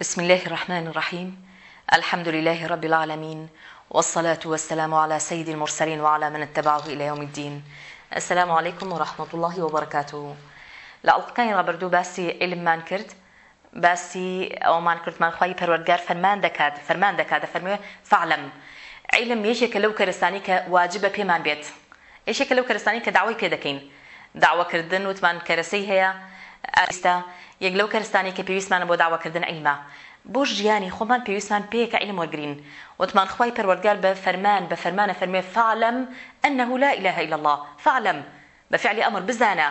بسم الله الرحمن الرحيم الحمد لله رب العالمين والصلاة والسلام على سيد المرسلين وعلى من اتبعه إلى يوم الدين السلام عليكم ورحمة الله وبركاته لألقكين رابردو باسي علم من كرت باسی ئەومان کردمان خی پەروەرگار فەرمان دەکات فەرمان دەکات دەفەرمێ فعلم عیلم یەکێکە لەو کەرستانی کە واجبە پێمان بێت یشێکە لەو کەرستانی کە داوای پێ دەکەین داواکردن وتمان کەرەسەی هەیە ئەستا یەک لەو کەرستانی کە پێویستمانە بۆ داواکردن ئەیما بۆ ژیانی خۆمان پێویستمان پێکە ئەیلم وەگرین وتمان خخوای پەروەرگال بە فەرمان بە فەرمانە فەرمێ فعلم ئەنه لا إله إلا الله فعلم بەفعلی ئەمر بزانە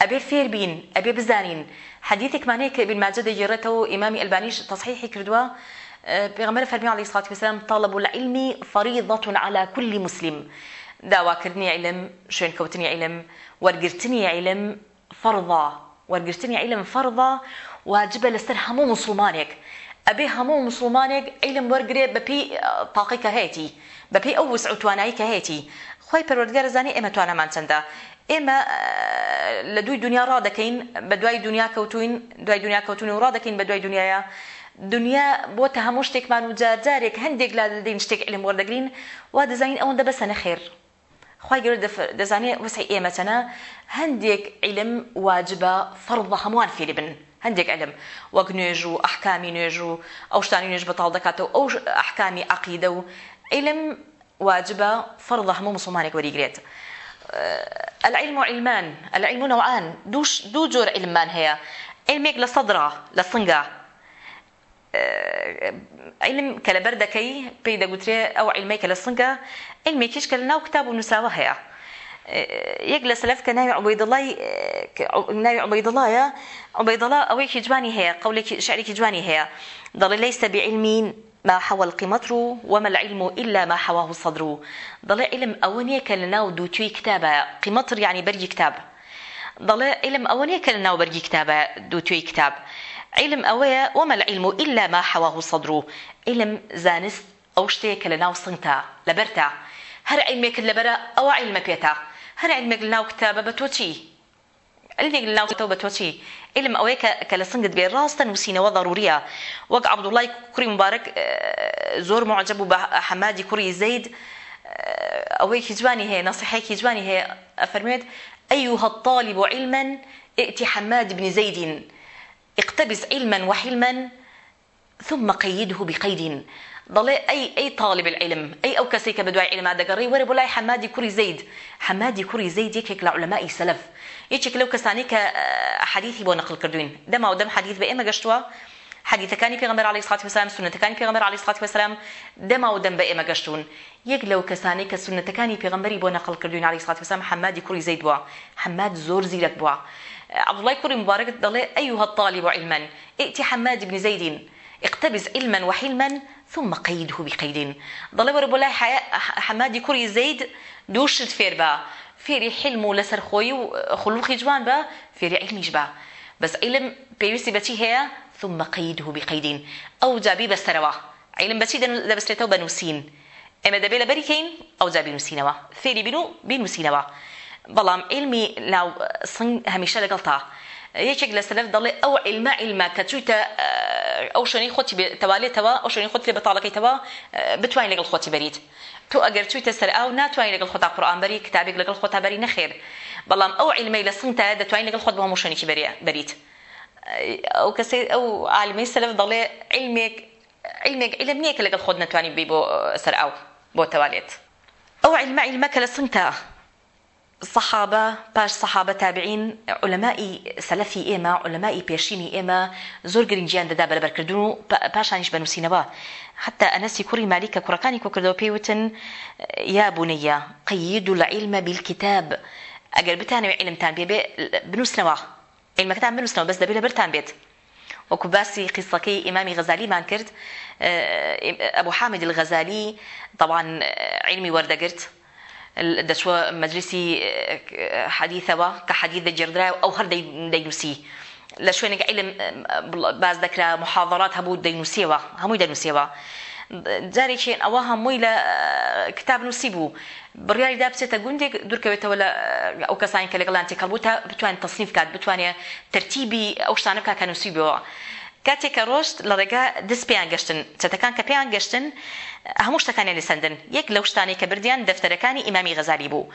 ئەبێ فێر بین ئەبێ بزانین حەدیتێکمانەیە کە بین ماجە دەگیرێتەوە ئیمامی ئەلبانیش تەصحیحی کردووە پێغمەر فەرمی علی سات وسلام طالب العلمی فەریضەتون على كل مسلم داواکردنی علم شوێنکەوتنی علم وەرگرتنی علم فەرضە وەرگرتنی عیلم فەرضە واجبە لەسەر هەموو مسلمانێک ئەبێ هەموو مسلمانێک عیلم وەرگێ بەپی تاقی کە هەیەی بەپی ئەو وسع توانایی کە هەیەی خۆی پەروەردگارە زانانی ئێمە توانەمان چەندە ئێمە لە دوی دنیا ڕا دەکەین بە دوای دنیا کەوتوین دوای دنیا کەوتون و ڕا دەکەین بە دوای دنیاە دنیا بۆتە هەموو شتێکمان و جارجارێک هەندێک لا دەدەین شتێک علم وەردەگرین وا دەزانین ئەوەندە بەسەنە خێر خی گەور دەزانێت وسی ئێمەچەنە هەندێک عیلم واجبە فەرڵ بە هەمووان فێری بن هەندێک ئەلم وەک نوێژ و ئەحکامی نوێژ و ئەو شتانی نوێژ بەتاڵ دەکاتەوە ئەو ئەحکامی عقیدە و عیلم واجبە فەرڵ هەموو مسلمانێک وەریگرێت. العلم علمان العلم نوعان دوو جۆر علمان هەیە علمێک لە سەدرا لە سنگە عیلم کە لەبەر دەکەی پێی دەگوترێ ئەو عیلمەی کە لە سنگە ئەلمێکیش کە لە ناو کتاب و نووسراوە هەیە یەک لە سەلف کە ناوی عبیدڵی ناوی عبیدڵایە عبیدڵا ئەوەیەکی جوانی هەیە قولێکی شعرێکی جوانی هەیە دەڵی لەیسە بعلمین ما حوى القمطر وما العلم إلا ما حواه الصدر ضل علم أونية كلناو دوتوي كتابة قمطر يعني برج كتاب ضل علم أونية كلناو برج كتابة دوتوي كتاب علم ئەوەیە وەمە لە علم و ئللا ما حەواه سەدر و علم زانست ئەو شتەیە کە لە ناو سنگتا لەبەرتا هەر عیلمێکرد لەبەرە ئەوە عیلمە پێێتا هەر عیلمێک لە ناو کتابە بە تۆ چی علمێک لە ناوتەوە بە تۆ چی علم ئەوەیە کە لە سنگت بێ ڕاستە نووسینەوە ضرورە وەک عبدوڵای کوری مبارەك زۆر معجب و بە حەمادی کوری زەید ئەوەیەکی جوانی هەیە نەسیحەیەکی جوانی هەیە ئەفەرمێت ئەیوهە الطالب علما ائت حماد بن زيد اقتبس علما وحلما ثم قيده بقيد ضل أي أي طالب العلم أي أو كسيك بدوع علم هذا قري ورب ولا حمادي كوري زيد حمادي كوري زيد يكك لعلماء سلف يكك لو كساني كحديثي بو نقل كردوين دم أو دم حديث بإما قشتوا حديث كان في غمر عليه الصلاة والسلام سنة كان في غمر عليه الصلاة والسلام دم أو دم بإما قشتون يك لو كساني كسنة كان في غمري بو نقل كردوين عليه الصلاة والسلام حمادي كوري زيد بوا حماد زور زيرك بوا عبد الله كوري مبارك دلي أيها الطالب علما ائت حماد بن زيد اقتبس علما وحلما ثم قيده بقيد ضل وربولا حمادي كوري زيد دوشت فيربا فيري حلم لسر خوي خلوخي جوان با فيري علمي جبا بس علم بيوسي بتي هي ثم قيده بقيد او جابي بسروا علم بتي دبسلتو بنوسين اما دبي لبركين او جابي نوسينوا فيري بنو بنوسينوا بەڵام علمی ناو سنگ هەمیشە لەگەڵ تا یەکێک لە سەلف دەڵێ ئەو علمە علمە کە چوویتە ئەو شوێنی خۆتی تەوالێتەوە ئەو شوێنی خۆت لێ بەتاڵەکەیتەوە بتوانین لەگەڵ خۆتی بەریت تۆ ئەگەر چوویتە سەر ئاو ناتوانین لەگەڵ خۆتا قورآانبەری کتابێک لەگەڵ خۆتا بەری نەخێر بەڵام ئەو علمەی لە سنگتە دەتوانین لەگەڵ خۆت بە هەموو شوێنێکی بەریت ئەو کەسێ ئەو عالمەی سەلف دەڵێ علمێک علمێک علم نییە کە لەگەڵ خۆت نتوانین بی بۆ سەر ئاو بۆ تەوالێت ئەو علمە علمەکە لە سنگتە سەحابە پاش سەحابە تابعین ئۆلەمای سەلەفی ئێمە ئۆلەمای پێشینی ئێمە زۆر گرنجیان دەدا بەربەرکردن و پاشانیش بنووسینەوە حتا ئەنەسی کوڕی مالیکە کوڕەکانی کۆکردەوە پێیوتن یا بوونەیە قید و لە عیلمە بیلکتاب ئەگەر بتانەوە عیلمتان بێبێ بنووسنەوە عیلمەکەتان بنووسنەوە بەس دەبێت لە بەرتان بێت وەکو باسی قیسەکەی ئیمامی غەزالیمان کرد ئەبوو حامد الغەزالی طبعاان علمی وەردەگرت دەچوە مەجلسی حەدیثەوە کە حەدیث دەجێدرای ئەو هەر دەینوسی لە شوێنێک عیلم باز دەکرا محاضرات هەبوو دەینوسیەوە هەمووی دەنووسیەوە جارێکێن ئەوە هەمووی لە کتاب نووسی بوو بڕیاری دا بچێتە گوندێک دوورکەوێتەوە لە ئەو کەسانی کە لەگەڵان تێکەڵ بوو تا بتوان تەصنیف کات بتوانێت ترتیبی ئەو شتانە کاکە نووسی بەوە. کاتێککە ڕۆشت لە ڕێگا دەست پێیان گەشتن چەتەکان کە پێیان گەشتن هەموو شتەکانی لەسەندن یەک لەو شتانی کە بردیان دەفتەرەکانی ئیمامی غەزاری بوو.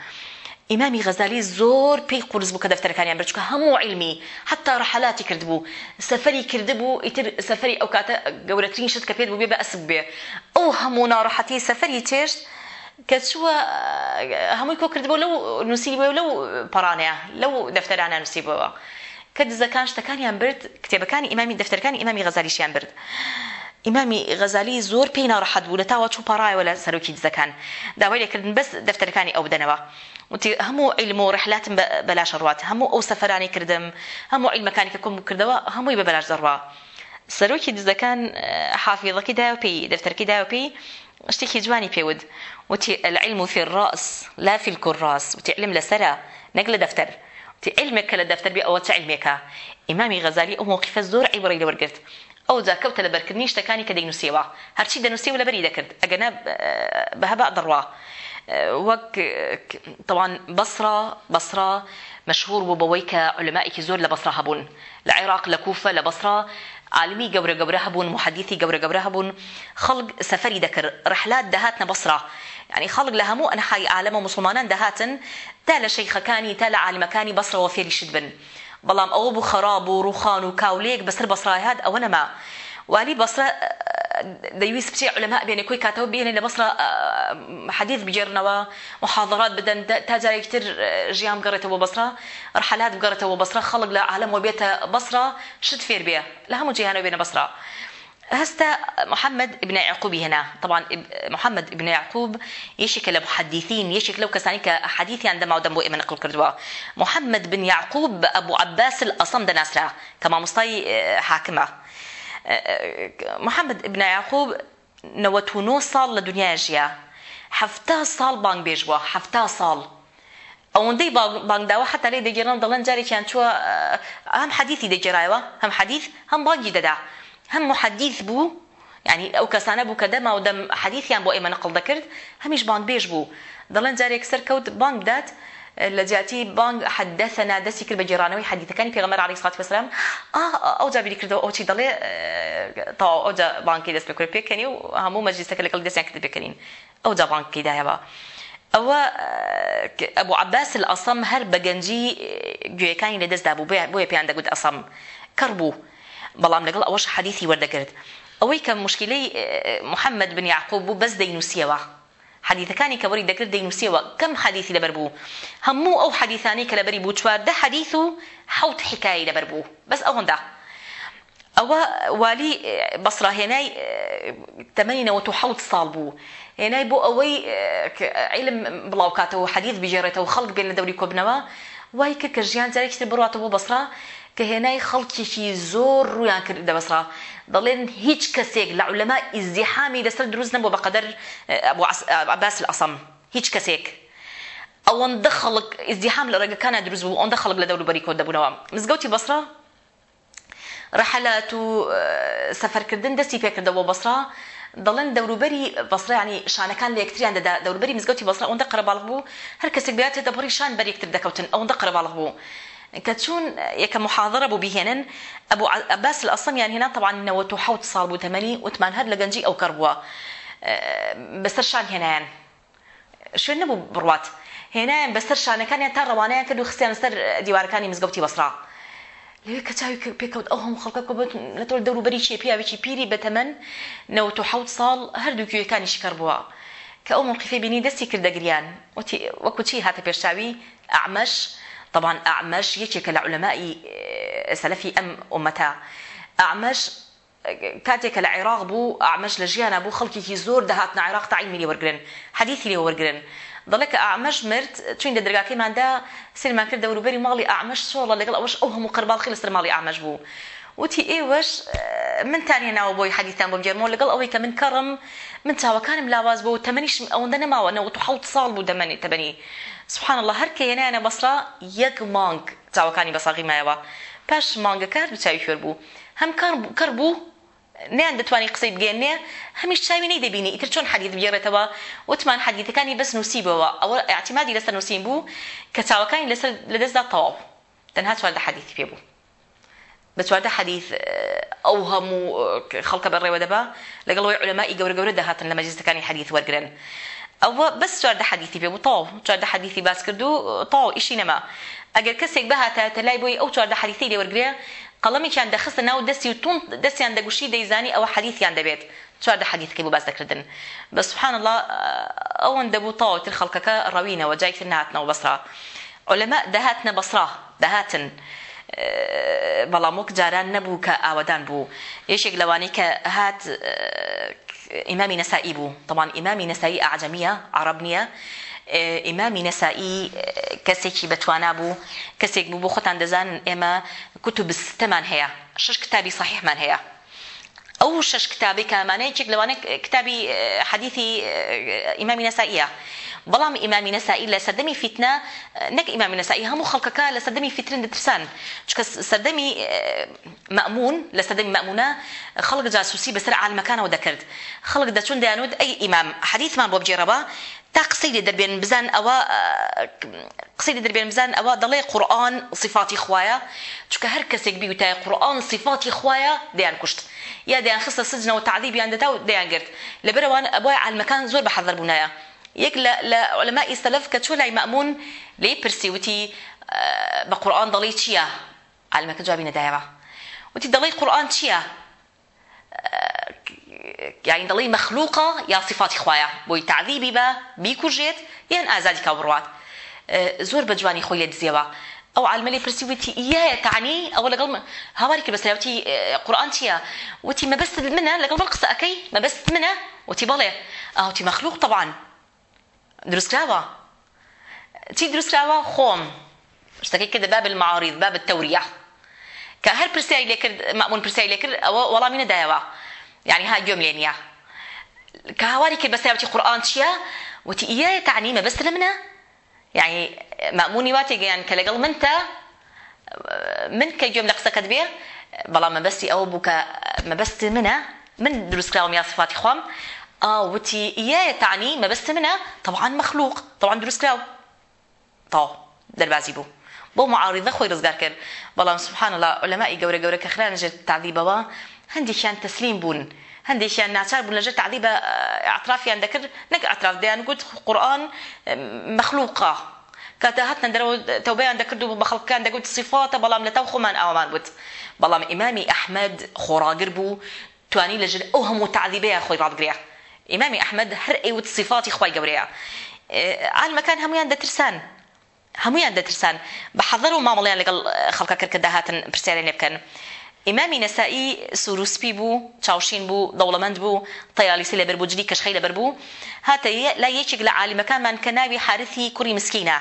ئیمامی غەزالی زۆر پێی قرس بوو کە دەفتەرەکانیان بچکە هەموو علمی حتا ڕحلاتی کردبوو سەفری کردبوو ئیتر سەفری ئەو کاتە گەورەترین شت کە پێت بوو بێ بە ئەسب بێ ئەو هەموو ناڕەحەتی سەفری چێشت کە چووە هەمووی کۆ کردبوو لەو نووسی بێ لەو پەڕانەیە لەو دەفتەرانە نووسی بەوە. کە دزەکان شتەکانیان برد کتێبەکانی ئیمامی دەفتەرەکانی ئیمامی غەزاریشیان برد. ئیمامی غەزالی زۆر پێی ناڕەحەت بوو لە تاوە چوو پاڕایەوە لە سەرۆکی دزەکان داوای لێکردن بەس دەفتەرەکانی ئەو بدەنەوە وتی هەموو عیلم و ڕحلاتم بەلاش ڕوات هەموو ئەو سەفرانی کردم هەموو عیلمەکانی کە کۆم کردەوە هەمووی بە بەلاش دەڕوا سەرۆکی دزەکان حافیڵەکی داوە پێی دەفتەرکی داوە پێی شتێکی جوانی پێود وتی العلم في الرأس لا في الكراس وتی علم لەسرە نەک لە دەفتەر علمێکە لە دەفتەر بێ ئەوە چ علمێکە ئیمامی غەزاری ئەو موقفە زۆر عیبڕی لەوەرگرت ئەو جاکەوتە لە بەرکردنی شتەکانی کە دەینوسیەوە هەرچی دەنووسیەوە لە بەری دەکرد ئەگەنە بەهبا دەڕوا وەک تەوان بەسرا بەسرا مەشهور بوو بەوەی کە علمائێکی زۆر لە بەسرا هەبوون لە عێراق لە کوفە لە بەسرا عالمی گەورە گەورە هەبوون محەدیثی گەورە گەورە هەبوون خەڵک سەفەری دەکرد ڕحلات دەهاتنە بەسرا ینی خەڵک لە هەموو ئەنحای عالەمە مسلمانان دەهاتن تا لە شەیخەکانی تا لە عالمەکانی بەسرەوە فێریشت بن بەڵام ئەوە بوو خەراب و ڕوخان و کاولەیەک بەسەر بەسرایهات ئەوە نەما والی بەسرە دەویست بچێ علەما بێنێ کوی کاتەوە بێنێ لە بەسرە حەدیث بگێرنەوە محاضرات بدەن تا جارێکتر ژیان بگەڕێتەوە بەسرە ڕحەلات بگەڕێتەوە بەسرە خەڵک لە عالەمەوە بێتە بەسرە شت فێر بێ لە هەموو جیهانەوە بێنە بەسرە هستا محمد ابن يعقوب هنا طبعا محمد ابن يعقوب يشك لمحدثين يشك لو كساني كحديثي عندما ودم بوئي من قل كردوا محمد بن يعقوب أبو عباس الأصم دناسرة كما مصطي حاكمة محمد ابن يعقوب نوتونو صال لدنيا جيا حفتا صال بانك بيجوا حفتا صال ئەوەندەی بانگداوە حتا لێ دەگەێنم دەڵەن جارێکیان چووە هەم حەدیثی دەگەێرایەوە هەم حەدیث هەم بانگی دەدا هەم محەدیث بوو ینی ئەو کەسانە بوو کە دەما و دەم حەدیثیان بۆ ئێمە نەقڵ دەکرد هەمیش باندبێژ بوو دەڵێن جارێک سەر کەوت بانگ دات لە جیاتی بانگ حدثنا دەستی کرد بە گێرانەوەی حەدیثەکانی پێغەمبەر علیه الصلاة والسلام ئەو جابیری کردەوە ئەو چی دەڵێ تاوا ئەو جا بانکی دەست بکرد پێکەنی و هەموو مەجلیسەکە لەگەڵ دەستیان کرد بکەنین ئەو جا بانکی دایەوە ئەوە ئەبوو عباس الأصم هەر بەگەنجی گوێەکانی لەدەستدا بوو بۆیە پێیان دەگوت ئەسەم کەڕ بوو بەڵام لەگەڵ ئەوەش حەدیثی وەردەگرت ئەوەی کە مشکلەی محەممەد بن یعقوب بوو بەس دەینوسیەوە حەدیثەکانی کە وەری دەکرد دەینوسیەوە کەم حەدیثی لەبەر بوو هەموو ئەو حەدیثانی کە لەبەری بوو چواردە حەدیث و حەوت حکایی لەبەر بوو بەس ئەوەندا ئەوە والی بەسرا هێنای تەمەنی نەوەت و حەوت ساڵ بوو هێنای بۆ ئەوەی عیلم بڵاوکاتەوە حەدیث بژێڕێتەوە خەڵک بێن لە دەوری کۆبنەوە وای کرد کە ژیان جارێکتر بڕاتەوە بۆ بەسرا کە هێنای خەڵکیشی زۆر ڕویان کرد دەبسرا دەڵێن هیچ کەسێک لە علەما ئیزدیحامی لەسەر دروست نەبوو بە قەدەر عباس العسەم هیچ کەسێک ئەوەندە خەڵک ئیزدیحام لە ڕێگەکانە دروست بوو ئەوەندە خەڵک لە دەوروبەری کۆ دەبوونەوە مزگەوتی بەسرا رحلات و سەفەرکردن دەستی پێکردەوە بەسرا دەڵێن دەوروبەری بەسرانی شانەکان لە یەکتریان دەدا دەوروبەری مزگەوتی بەسرا ئەوەندە قەرەباڵ بوو هەر کەسێک بیاتێ دەبڕی شان بەرێکتر دەکەوتن ئەوەندە قەرەباڵ بوو کە چون یەکە محاضرە بۆ بهێنن ئەباس لە ئەسڵمیان هێنا تەوانینەوە تو حوت ساڵ بوو تەمەنی وتمان هەر لە گەنجی ئەو کەڕبووە بەسەر شان هێنایان شوێن نەبوو بڕات هێنایان بەسەر شانەکانیان تا ڕەوانەیە کرد و خستیان سەر دیوارەکانی مزگەوتی وەسرا لەوێ کە چاوی پێکەوت ئەو هەم خەڵکە بۆ لە تۆ دەوروبەری چێپیاوێکی پیری بەتەمەن نەوە تو حوت ساڵ هەردووکوێەکانی شکار بووە. کە ئەو موقفی بینی دەستی کردەگریان وەکو چی هاتە پێشاوی ئەعمەش طبعا أعمش يكيك لە علماء سلفي أم أمتا أعمش کاتێکە لە عێراق بوو ئامەش لە ژیانە بوو خەڵکیی زۆر دەهاتن عێراق تاعیمنی وەرگن حەدیثی لێ وەرگن دەڵێ کە ئامەش مرد چین لە دەرگاکەیماندا سلمان کرد دەوروبەری ماڵی ئامەش سۆڵە لەگەڵ ئەوش ئەو هەموو قەرباڵخی لە سەرماڵی ئامەش بوو وتی ئێوەش منتانە ناوە بۆی حەدیتان بۆ گەرمەوە لەگەڵ ئەوەی کە من کەڕم من چاوەکانم لاواز بۆ و تەمەنیش ئەوەندە نەماوە نەوە حوت ساڵ بوو دەمەنی تەبنی سوحان الله هەر کە هێنایەنە بەسرا یەک مانگ چاوەکانی بەساغی مایەوە پاش مانگەکار بچوی فێر بوو هەم کار بوو نیان دەتوانانی قسەی بگەێنێ هەمیش چاوی نەی دەبینی ئیتر چۆن حەدیت بگێڕێتەوە وتمان حەدیتەکانی بەس نووسیبەوە ئەوە ئاعتیمادی لەسەر نووسین بوو کە چاوەکانی لەسەر لەدەستدا تەواو تەنها چواردە حەدیتی پێ بوو بە چواردە حەدیث ئەو هەموو خەڵکە بەڕێوە دەبا لەگەڵەوەی علەمای گەورە گەورە دەهاتن لە مەجلسەکانی حەدیث وەرگن. ئەوە بەس چواردە حەدیثی پێ وتاو چواردە حەدیثی باس کرد و تاو ئیشی نەما ئەگەر کەسێک بەهاتە لای بۆی ئەو چواردە حەدیثی لێوەرگێ قەڵەمێکیان دەخستە ناو دەستی و تون دەستیان دەگوشی دەیزانی ئەوە حەدیثیان دەبێت چواردە حەدیثەکەی بۆ باس دەکردن بە سوبحان الله ئەوەن دەبوو تاوتر خەڵکەکە ڕەوینەوە جایتر نهاتنەوە بەسرا عولەما دەهاتنە بەسرا دەهاتن بەڵام وەک جاران نەبوو کە ئاوەدان بوو یەشێک لەوانەی کە هات إمام نسائي بو طبعا إمام نسائي أعجمية عربنية ئیمامی نەسایی کەسێکی بەتوانا بوو کەسێک بوو بۆ خۆتان دەزانن ئێمە کووت و بستەمان هەیە شش کتابی صحیحمان هەیە ئەو شش کتابی کامانەیەکێک لەوانە کتابی حەدیثی ئیمامی نەسائیە بەڵام ئیمامی نەسایی لە سەردەمی فیتنە نەک ئیمامی نەسایی هەموو خەڵکەکە لە سەردەمی فیترن دەترسان چکە سەردەمی مەمون لە سەردەمی مەمونە خەڵک جاسوسی بەسەر عالمەکانەوە دەکرد خەڵک دەچون دەیانود ئەی ئیمام حەدیثمان بۆ بجێڕەوە تا قسەی لێ دەبێن بزان ئەوە قسەی دەبێن بزان ئەوە دەڵێ قورآن صفاتی خوایە چکە هەر کەسێک بیوتای قورآن صفاتی خوایە دەیان کوشت یا دەیان خستە سجنەوە تعذیبیان دەتا و دەیان گرت لەبەرەوەن ئەوای عالمەکان زۆر بە حەذر بوونایە یەک لە علماء سلف کە چۆ لای مەمون لێ پرسیوتی بە قورآن دەڵێ چییە عالمەکە جوابی نەدایەوە وتی دەڵێ قورآن چییە یاین دڵی مەخلووقە یا سیفاتی خویە بۆی تعذیبی بە بیکوژێت یان ئازادی کا بڕات زۆر بە جوانی خۆی لە دزیەوە ئەو عالمەلی پرسیوتی ئیە تعنی ئەوە لەگەڵ هاواری کە بەسەراوتی قورآان چییە وتی مەبەست منە لەگەڵ بڵ قسە ئەەکەی مەبەست منە وتی بڵێ ئاوتی مەخلووق طبعاان دروستکراوە چی دروستراوە خۆم شتەکەی کە دەباب المعارض باب التەوریە کە هەر پرسیاری لێکرد مامون پرسیاری لێکرد ئەوە وەڵامی نەدایەوە یعنی ها گوێم لێ نیە کە هاواری کرد بەسیاوتی قورآن چییە وتی ئیە تعنیمە بەست لە منە یعنی مامونی وا تێگەیان کە لەگەڵ منتە من کە گوێم لە قسەکەت بێ بەڵام مەبەستی ئەوە بوو کە مەبەست منە من دروستکراوم یا سفاتی خۆم وتي إياه تعني ما بس منها طبعا مخلوق طبعا دروس كلاو طاو ده البازي بو بۆ معارضە خۆی ڕزگار کرد بەڵام سبحان الله علماء گەورە گەورە کە خلان لەژێر تعذیبەوە هەندێکیان تەسلیم بوون هەندێکیان ناچار بوون لەژێر تعذیبە ئاطرافیان دەکرد نەک ئاطراف دەیان گوت قورآن مەخلوقا کاتە هاتنە دەرەوە تەوبەیان دەکرد و بە خەڵکان دەگوت صفاتە بەڵام لەتەو خۆمان ئاوامان بوت بەڵام ئیمامی ئەحمەد خۆراگر بوو توانی لەژێر ئەو هەموو تعذیبەیە خۆی ڕابگرێ ئیمامی ئەحمەد هەر ئەیوت صفاتی خی گەورەیە عالمەکان هەمویان دەترسان هەمویان دەترسان بە حەضر و مامەڵیان لەگەڵ خەڵکە کرد کە داهاتن پرسیارێن لێبکەن. ئیمامی نەسایی سوروسپی بوو چاوشین بوو دەوڵەمەند بوو تەیالیسی لەبەر بوو جدی کەشخی لەبەر بوو هاتە لا یەکێک لە عالیمەکانمان کە ناوی حارثی کوری مسکینە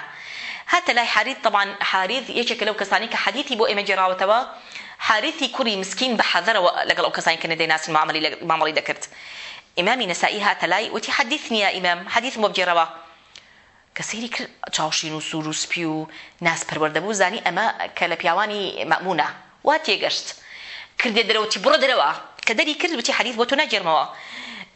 هاتە لای حارید طبعا حارید یەکێک لەو کەسانی کە حەدیتی بۆ ئێمە جێراوەتەوە حارثی کوری مسکین بە حەذرەوە لەگەڵ ئەو کەسانی کە نەدەیناسن مامەڵی دەکرد ئیمامی نەسایی هاتە لای وتی حەدیث نییە ئیمام حەدیث بۆ بجێرەوە کە سری کرد چاوشین و سوور و سپی و ناسپەروەردەبوو زانی ئەمە کە لە پیاوانی مەمونە وا تێگەشت کردێ دەرەوەتی بڕە دەرەوە کە دەری کرد وتی حەریف بۆ تۆ ناگەرمەوە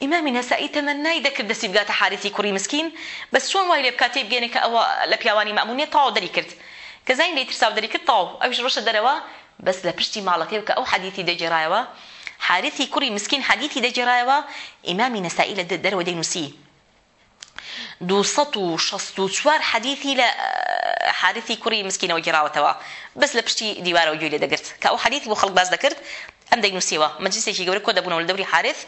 ئیمامی نەسایی تەمەنای دەکرد دەستی بگاتە حارەتی کوڕی مسکین بەس چۆن وای لێ بکاتێ بگێنێ کە ئەوە لە پیاوانی مەمونێ تاوا دەری کرد کە زین لی ترساو دەری کرد تاو ئەوش ڕۆشە دەرەوە بەس لە پشتی ماڵەکەی کە ئەو حەدیتی دەجێڕایەوە حارەتی کوڕی مسکین حەدیتی دەجێڕایەوە ئیمامی نەسایی لە دەرەوە دەینوسی 264 حەدیثی لە حارثی کوڕی مسکینەوە گێراوەتەوە بەس لە پشتی دیوارەوە گوێ لێ دەگرت کە ئەو حەدیث بۆ خەڵک باز دەکرد ئەم دەینوسیەوە مەجلسێکی گەورە کۆ دەبوونەوە لە دەوری حارث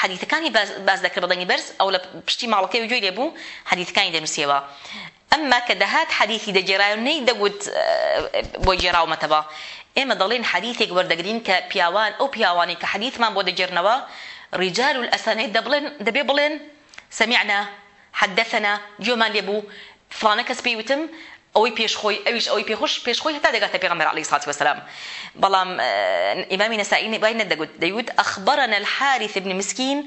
حەدیثەکانی باز دەکرد بەدەنی بەرز ئەو لە پشتی ماڵەکەی گوێ لێ بوو حەدیثەکانی دەنووسیەوە ئەمما کە دەهات حەدیثی دەگێرایون نەی دەگوت بۆ گێراومەتەوە ئێمە دەڵێن حەدیثێک وەردەگرین کە پیاوان ئەو پیاوانی کە حەدیثمان بۆ دەگێرنەوە ڕیجار و ئەسانەی دەبڵێن دەبێ بڵێن سمعنا حدثنا جومان لێبوو فلانە کەس پێیوتم ئەوەی پێشخۆی ئەویش ئەوەی پێخۆش پێشخۆی هەتا دەگاتە پێغەمبەر عەلەیهی سڵاتو وەسەلام بەڵام ئیمامی نەسائی بای نەدەگوت دەیوت ئەخبەرەنە الحارث بن مسکین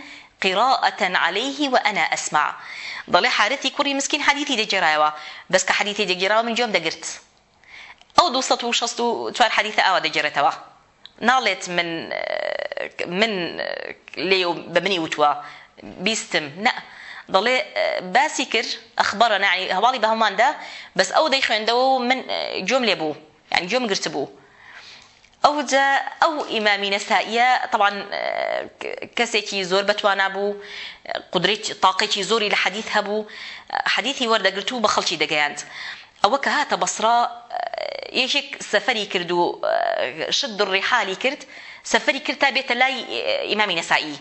قراءة عليه وأنا أسمع ضل حارثي كوري مسكين حديثي دي جرايوا بس كحديثي دي جرايوا من جوم دقرت أو دوستة وشستو توار حديثة أو دي جرتوا نالت من من ليو بمني وتوا بيستم نأ دەڵێ باسی کرد ئەخبارە نعنی هەواڵی بە هەماندا بەس ئەو دەی خوێندەوە و من جۆم لێ بوو یعنی جۆم گرت بوو ئەو ئەو ئیمامی نەسائیە طبعا کەسێکی زۆر بەتوانا بوو قدرێت تاقێکی زۆری لە حەدیث هەبوو حەدیثی وەردەگرت و بە خەڵکی دەگەیاند ئەوە کە هاتە بەسرا یەکێک سەفەری کرد و شد ڕیحالی کرد سەفەری کرد تا بێتە لای ئیمامی نەسایی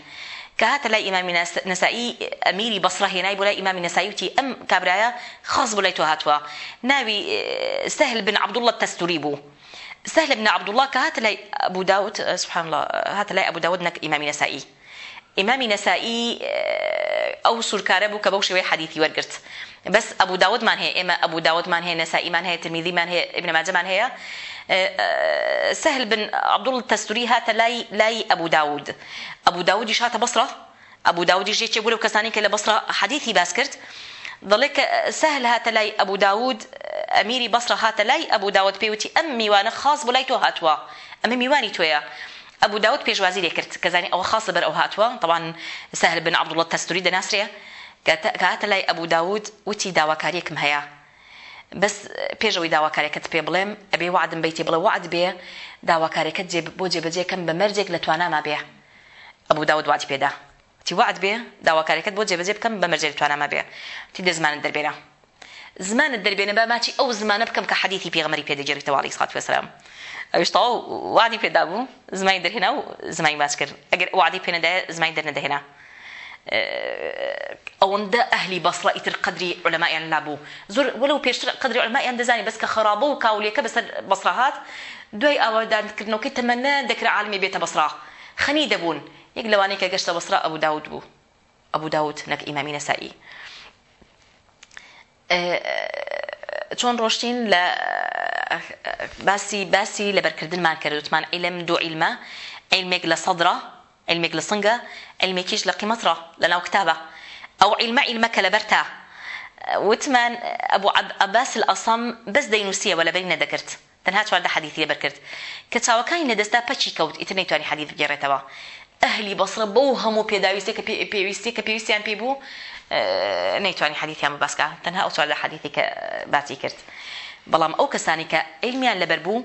كهات لا إمام نسائي أميري بصرة هنا ولا إمام نسائي وتي أم كابرايا خاص بلا هاتوا ناوي سهل بن عبد الله التستريبو سهل بن عبد الله كهات لا أبو داود سبحان الله هات لا أبو داود نك إمام نسائي إمام نسائي ئەو سوورکارە بوو کە بەو شێوەی حەدیثی وەرگرت بەس ئەبوو داودمان هەیە ئێمە ئەبوو داودمان هەیە نەسائیمان هەیە تمیدیمان هەیە ابنەماجەمان هەیە سهل بن عبد الله التستوري هات لاي لاي ابو داود ابو داود شاته بصره ابو داود جيت يقول كساني كلا بصره حديثي باس كرت ضلك سهل هات لاي ابو داود اميري بصره هات لاي ابو داود بيوتي امي وانا خاص بلاي تو هاتوا امي ميواني تويا ابو داود بيجوازي ليكرت كزاني او خاص بر او هاتوا طبعا سهل بن عبد الله التستوري دناسريه كهات لاي ابو داود وتي داواكاريكم هيا بەس پێشەوەی داواکارەکەت پێ بڵێم ئەبێ وعدم بیتی بڵێ وعد بێ داواکارەکەت بۆ جێبەجێکەم بە مەرجێک لە تواناما بێ ئەبوو داوت واتی پێدا تی وعد بێ داواکارەکەت بۆ جێبەجێ بکەم بە مەرجێک تواناما بێ تی دە زمانت دەربێنە زمانت دەربێنە بە ماچی ئەو زمانە بکەم کە حەدیثی پێغەمەری پێدەگەێتەوە علی سات وسلام ئەوش تاو وعدی پێدا بوو زمانی دەرهێنا و زمانی باش کرد ئەگەر وعدی پێنەدای زمانی دەرنەدەهێنا ئەوەندە ئەهلی بەسڵە ئیتر قدری علەمایان نابوو زۆر وەلو پێشتر قدری علەمایان دەزانی بەس کە خراپە و کاولەکە بەسەر بەسرە هات دوای ئاوادانکردنەوەی تەمەە دەکرا عالمی بێتە بەسرا خەنی دەبوون یەک لەوانەیە کە گەشتە بەسرا ئەو داود بوو ئەبوو داود نەک ئیمامی نەسایی چۆن ڕۆشتین لە باسی باسی لەبەرکردنمان کردوتمان عیلم دوو عیلمە عیلمێک لە سەدرە علمێک لە سنگە ئەلمێکیش لە قیمەتڕە لە ناو کتابە ئەو عیلمە ئیلمەکە لە بەرتا وتمان ئەبوو عباس ئەسام بەس دەینوسیەوە لە بەری نەدەکرد تەنها چواردە حەدیثی لەبەرکرد کە چاوەکانی لەدەستا پەچی کەوت ئیتر نەیتوانانی حەدیث بگێڕێتەوە ئەهلی بەسرە بەو هەموو پێداویستی کە پێویستی کە پێویستیان پێ بوو نەیتوانانی حەدیثیان بەباسکە تەنها ئەو چواردە حەدیثی کە باتی کرد. بەڵام ئەو کەسانی کە ئەیلمیان لەبەر بوو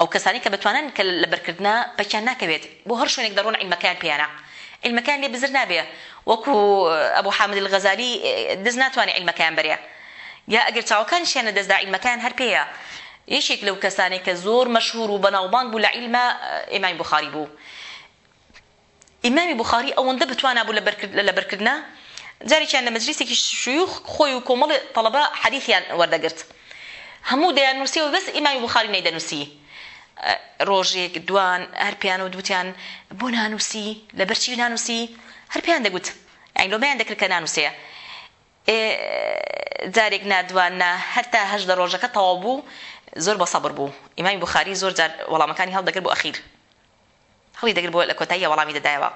ئەو کەسانی کە بتوانن کە لەبەرکردنا پەچیان ناکەوێت بۆ هەر شوێنێک دەڕۆن عیلمەکان پیانە عیلمەکان لێ بزر نابێ وەکو ئەبوو حامد الغەزالی دەست ناتوانێت عیلمەکان بەرێ یا ئەگەر چاوەکان شێنە دەستدا عیلمەکان هەر پێەیە یەشێک لەو کەسانێک کە زۆر مەشهور و بەناوبانگ بوو لە عیلمە ئێمای بخاری بوو ئیمامی بخاری ئەوەندە بتوانە بوو لە بەرکردنا جارێکیان لە مەجلیسێکی شووخ خۆی و کۆمەڵی تەڵەبە حەدیثیان وەردەگرت هەموو دەیاننووسی و بەس ئیمامی بخاری نەیدەنووسی ڕۆژێک دوان هەر پیان و دووتیان بۆ نانووسی لە بەرچی نانووسی هەر پێیان دەگوت ئەنگلۆمەیان دەکرد کە نانووسەیە جارێک نادوانە هەرتا هەشدە ڕۆژەکە تەواو بوو زۆر بە سەبر بوو ئیمامی بخاری زۆر جار وەڵامەکانی هەڵ دەگەر بۆ ئەخیر هەڵی دەگر بۆ لە کۆتاییە وەڵامی دەدایەوە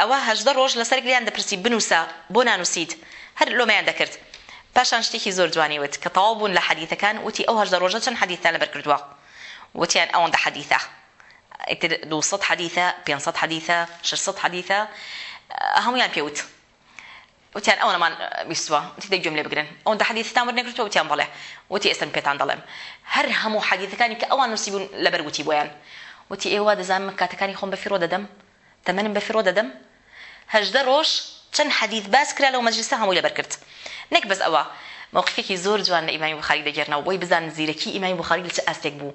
ئەوە هەشدە ڕۆژ لەسەر گریان دەپرسی بنووسە بۆ نانووسیت هەر لۆمەیان دەکرد پاشان شتێکی زۆر جوانی وت کە تەواو بوون لە حەدیتەکان وتی ئەو هەشدە ڕۆژە چەند حەدیتان لەبەر کردووە وتیان ئەوەندە حەدیتە 200 حەدیتە 500 حەدیتە 600 حەدیتە هەمویان پێوت وتیان ئەوەمان بیستوە وتی دەک جملێ بگرن ئەوەندە حەدیتتان وەرنەگرتوە وتیان بڵێ وتی ئێستم پێتان دەڵێم هەر هەموو حەدیتەکانی کە ئەوان نووسی بوون لەبەر وتی بۆیان وتی ئێوە دەزانم کاتەکانی خۆم بەفیرۆ دەدەم تەمەنم بەفیرۆ دەدەم هەژدە ڕۆژ چەند حەدیث باس کرا لەو مەجلسە هەمووی لەبەر کرد نەک بەس ئەوە موقفێکی زۆر جوان لە ئیمانی بخاری دەگەرنەوە بۆی بزان زیرەکی ئیمانی بخاری لە چ ئاستێک بوو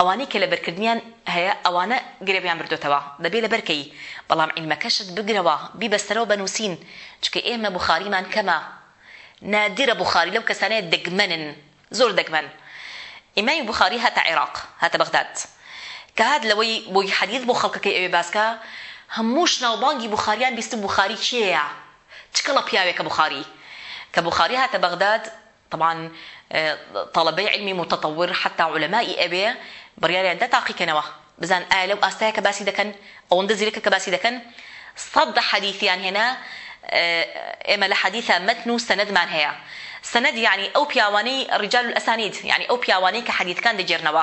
ئەوانەی کە لەبەرکردنیان هەیە ئەوانە گرێبیان بردوێتەوە دەبێت لەبەرکەی بەڵام عیلمەکەشت بگرەوە بیبەستەرەوە بنووسین چکە ئێمە بخاریمان کەمە نادرە بخاری لەو کەسانەیە دەگمەنن زۆر دەگمەن ئیمانی بخاری هاتە عێراق هاتە بەغداد کە هات لەوەی بۆی حەدیث بۆ خەڵکەکەی ئەوێ باسکە هەموو شناوبانگی بخاریان بیستم بخاری چیەیە چکەڵە پیاوێکە بخاری کە بخاری هاتە بەغداد طبعا طلبەی علمی متتەور حتا علەمای ئەبێ بڕیاریان دەتاقیکەنەوە بزان ئایا لەو ئاستایە کە باسی دەکەن ئەوەندە زیرەکە کە باسی دەکەن سەد حەدیثیان هێنا ئێمە لە حەدیثە مەتن و سەنەدمان هەیە سند يعني او بياواني رجال الاسانيد يعني او بياواني كحديث كان دجيرنوا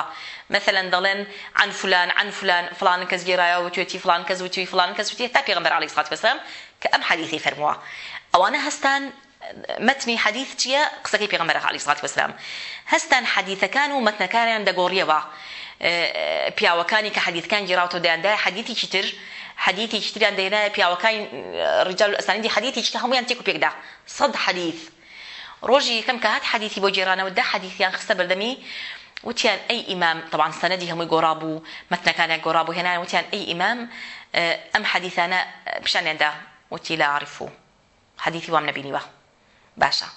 مثلا ضلن عن فلان عن فلان فلان كز جرايا وتوتي فلان كز وتي فلان كز وتي حتى بيغمبر عليه الصلاه والسلام كام حديثي فرموا اوانا هستان متنی حدیث چییە قسەکەی پێغمبەر علی سات وسلام هەستان حەدیثەکان و مەتنەکانیان دەگۆڕیەوە پیاوەکانی کە حەدیثکان گیراوتە دەیاندای حەدیثێکی تر حەدیثێکی تریان دەێنایە پیاوەکان ڕجال ئەسانیدی حەدیثێکی هەمویان تێک و پێکدا سەد حەدیث ڕۆژی کەم کە هات حەدیثی بۆ جێرانەوە ده حەدیثیان خستە بەردەمی وتیان ئەی ئیمام طبعا سەنەدی هەمووی گۆڕابوو مەتنەکانیان گۆڕابوو هێنان وتیان ئەی ئیمام ئەم حەدیثانە پیشانیاندا وتی لا عرفوو حەدیثی وام نەبینیوە باشە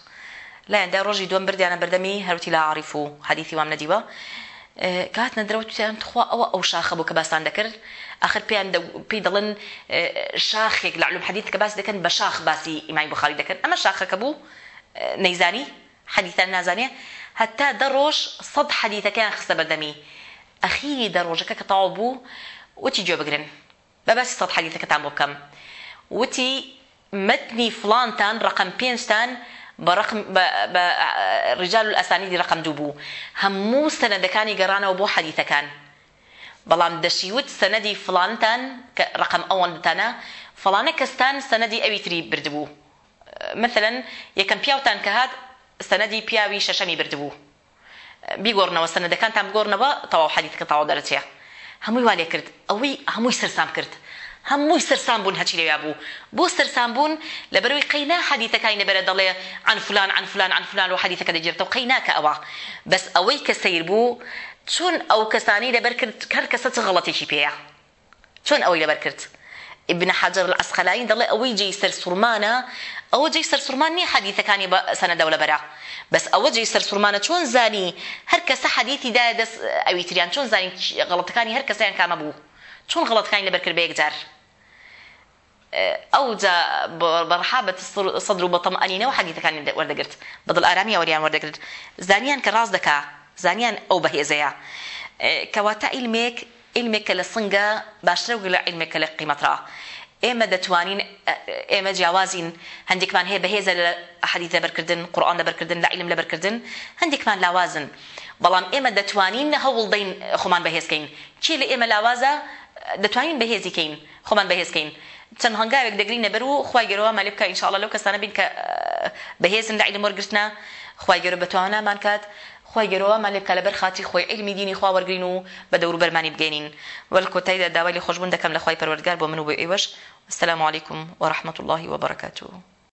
لایەندا ڕۆژی دوم بردیانە بەردەمی هەروتی لا عرفوو حەدیثی وام نەدیوە کات نەدرەوە تویان تخوا ئەوە ئەو شاخە بۆ کە باسان دەکرد ئەخر پێیان پێی دەڵن شاخێک لە علوم حەدیث کە باس دەکەن بە شاخ باسی ئیمای بخاری دەکەن ئەمە شاخەکە بوو نەیزانی حەدیتان نازانێ هەتا دە ڕۆژ سەد حەدیتەکەیان خستە بەردەمی ئەخیری دە ڕۆژەکە کە تاوا بوو وتی جێ بگرن بەبەسی سەد حەدیتەکەتان بۆ بکەم وتی متنی فلانتان ڕقم پێنجتان بە ڕجال ئەسانیدی ڕقم دوو بوو هەموو سەنەدەکانی گەڕانەوە بۆ حەدیتەکان بەڵام دەشیوت سەنەدی فلانتان کە ڕقم ئەوەندتانە فلانە کەستان سەنەدی ئەوی تری بردبوو مثلەن یەکەم پیاوتان کە هات سەنەدی پیاوی شەشەمی بردبوو بیگۆڕنەوە سەنەدەکانتان بگۆڕنەوە تەواو حەدیتکە تەواو دەرەچێ هەمووی والێ کرد ئەوەی هەمووی سەرسام کرد هەمووی سەرسان بوون هەچی لەویا بوو بۆ سەرسان بوون لە بەروی قەینا حەدیتەکانی لەبەرە دەڵێ عن فلان عن فلان عن فلان و حەدیتەکە دەگیرتەوە قەیناکە ئەوە بەس ئەوەی کە سیر بوو چون ئەو کەسانی لەبەر کرد هەر کەسە چ غڵەتێکی پێەیە چۆن ئەوەی لەبەر کرد ابن حجر العسقلاني دڵێ ئەوەی جێی سەر سوورمانە ئەوە جێی سەرسوورمان نیە حەدیثەکانی سەنەدەو لە بەرا بەس ئەوە جێی سەرسوورمانە چۆن زانی هەر کەسە حەدیثی دایە دەست ئەوی تریان چۆن زانی غڵەتەکانی هەر کەسەیان کامە بوو چۆن غڵەتەکانی لەبەرکرد بە یەکجار ئەو جا بەڕحابەت سەدر و بەتەمئەنینەوە حەدیثەکانی وەردەگرت بەدڵ ئارامی ئەوەریان وەردەگرت زانیان کە ڕاست دەکا زانیان ئەو بەهێزەیە کەواتە ئیلمێک ئیلمێکە لە سنگە باشترە و لە ئیلمێکە لە قیمەترا ئێمە دەتوانین ئێمە جیاوازین هەندێکمان هەیە بەهێزە لە حەدیث لەبەرکردن قورآن لەبەرکردن لە عیلم لەبەرکردن هەندێکمان لاوازن بەڵام ئێمە دەتوانین هەوڵدەین خۆمان بەهێزکەین چی لە ئێمە لاوازە دەتوانین بەهێزیکەین خۆمان بەهێزکەین چەند هەنگاوێک دەگرینە بەر و خخوای گەرەوە مالێ بکە ئینشاءڵ لەو کەسانە بین کە بەهێزن لە عیلم وەرگرتنا خخوای گەرە بەتوانامان کات خۆی گەرەوەمان لێ بکە لەبەر خاتی خۆی علمی دینی خوا وەرگین و بە دەور بەرمانی بگەینین وەلکو تایدا داوای لێ خۆشببوون دەکەم لە خی پەروەرگار بۆ من و بۆ ئێوەش السلام علیکم وەرحمەت الله وبرکاتوه